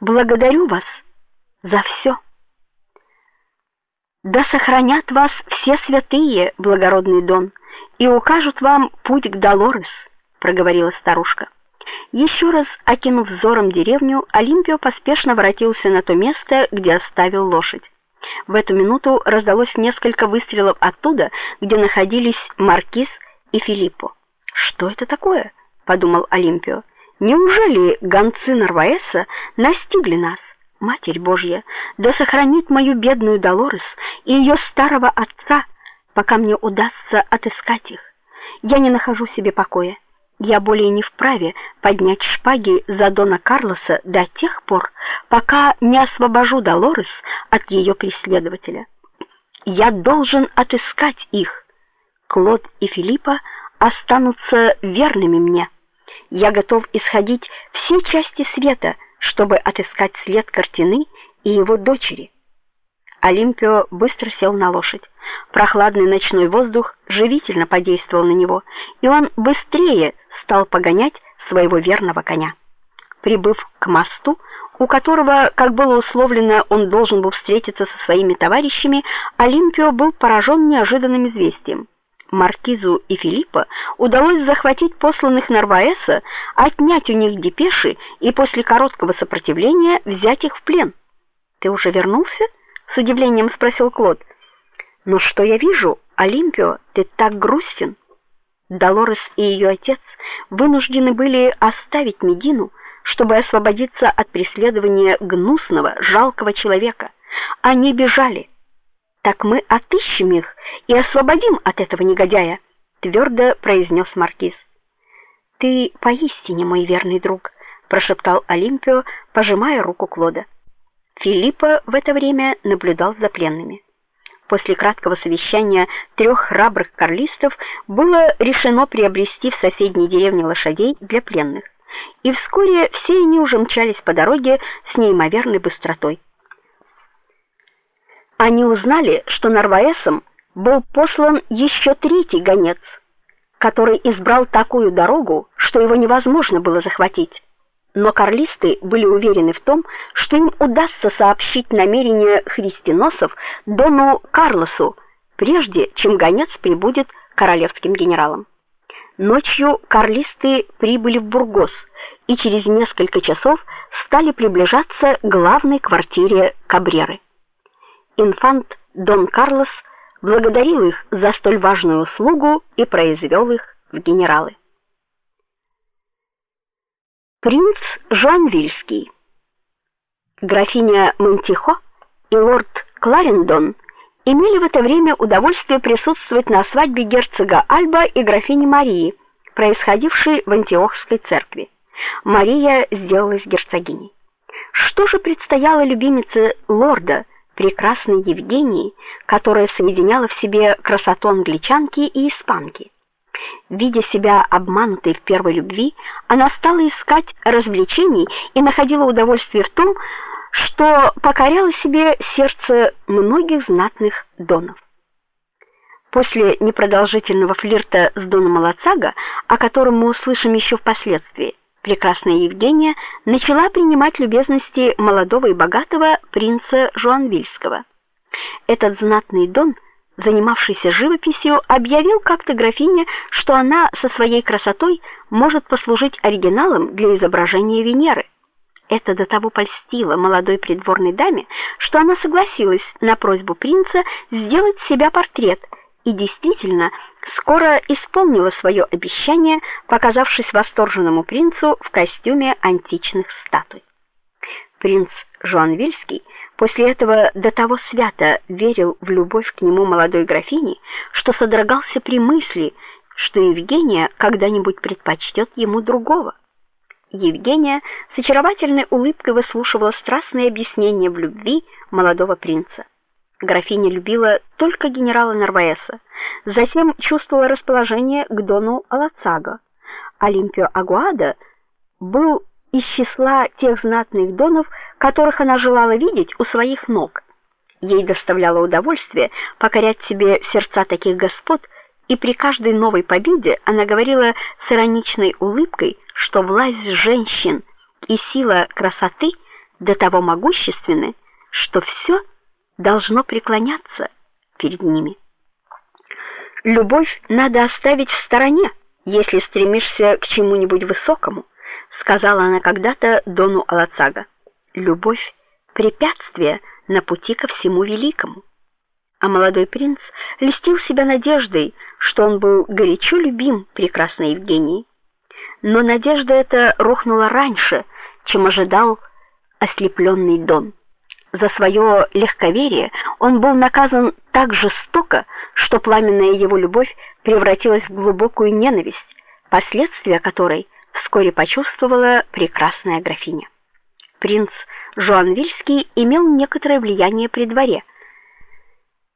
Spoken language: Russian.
Благодарю вас за все. Да сохранят вас все святые, благородный Дон, и укажут вам путь к Долорес, проговорила старушка. Еще раз окинув взором деревню, Олимпио поспешно воротился на то место, где оставил лошадь. В эту минуту раздалось несколько выстрелов оттуда, где находились маркиз и Филиппо. Что это такое? подумал Олимпио. Неужели гонцы Нарваеса настигли нас? Матерь Божья, да сохранит мою бедную Долорес и ее старого отца, пока мне удастся отыскать их. Я не нахожу себе покоя. Я более не вправе поднять шпаги за дона Карлоса до тех пор, пока не освобожу Долорес от ее преследователя. Я должен отыскать их. Клод и Филиппа останутся верными мне. Я готов исходить все части света, чтобы отыскать след Картины и его дочери. Олимпио быстро сел на лошадь. Прохладный ночной воздух живительно подействовал на него, и он быстрее стал погонять своего верного коня. Прибыв к мосту, у которого, как было условлено, он должен был встретиться со своими товарищами, Олимпио был поражен неожиданным известием маркизу и Филиппа удалось захватить посланных Нарваеса, отнять у них депеши и после короткого сопротивления взять их в плен. Ты уже вернулся? с удивлением спросил Клод. Но что я вижу, Олимпио, ты так грустен. Долорес и ее отец вынуждены были оставить Медину, чтобы освободиться от преследования гнусного, жалкого человека. Они бежали так мы отыщем их и освободим от этого негодяя, твердо произнес маркиз. Ты поистине мой верный друг, прошептал Олимпио, пожимая руку Клода. Филиппа в это время наблюдал за пленными. После краткого совещания трех храбрых карлистов было решено приобрести в соседней деревне лошадей для пленных. И вскоре все они уже мчались по дороге с неимоверной быстротой. Они узнали, что Нарваесом был послан еще третий гонец, который избрал такую дорогу, что его невозможно было захватить. Но карлисты были уверены в том, что им удастся сообщить намерения христианосов дону Карлосу, прежде чем гонец прибудет королевским генералам. Ночью карлисты прибыли в Бургос и через несколько часов стали приближаться к главной квартире Кабреры инфант Дон Карлос благодарил их за столь важную услугу и произвел их в генералы. Принц Жуанвильский, графиня Монтихо и лорд Кларендон имели в это время удовольствие присутствовать на свадьбе герцога Альба и графини Марии, происходившей в Антиохской церкви. Мария сделалась герцогиней. Что же предстояло любимице лорда прекрасной Евгении, которая соединяла в себе красоту англичанки и испанки. Видя себя обманутой в первой любви, она стала искать развлечений и находила удовольствие в том, что покоряла себе сердце многих знатных донов. После непродолжительного флирта с доном Малацага, о котором мы услышим еще впоследствии, прекрасная Евгения начала принимать любезности молодого и богатого принца Жуанвильского. Этот знатный дон, занимавшийся живописью, объявил как-то графине, что она со своей красотой может послужить оригиналом для изображения Венеры. Это до того польстило молодой придворной даме, что она согласилась на просьбу принца сделать себя портрет и действительно скоро исполнила свое обещание, показавшись восторженному принцу в костюме античных статуй. Принц Жуанвильский после этого до того свято верил в любовь к нему молодой графини, что содрогался при мысли, что Евгения когда-нибудь предпочтет ему другого. Евгения с очаровательной улыбкой выслушивала страстные объяснения в любви молодого принца. Графиня любила только генерала Нарваеса, затем чувствовала расположение к дону Алацаго. Олимпио Агуада был из числа тех знатных донов, которых она желала видеть у своих ног. Ей доставляло удовольствие покорять себе сердца таких господ, и при каждой новой победе она говорила с ироничной улыбкой, что власть женщин и сила красоты до того могущественны, что все должно преклоняться перед ними. Любовь надо оставить в стороне, если стремишься к чему-нибудь высокому, сказала она когда-то Дону Алацага. Любовь препятствие на пути ко всему великому. А молодой принц льстил себя надеждой, что он был горячо любим прекрасной Евгенией. Но надежда эта рухнула раньше, чем ожидал ослепленный Дон. За свое легковерие он был наказан так жестоко, что пламенная его любовь превратилась в глубокую ненависть, последствия которой вскоре почувствовала прекрасная графиня. Принц Жуанвильский имел некоторое влияние при дворе –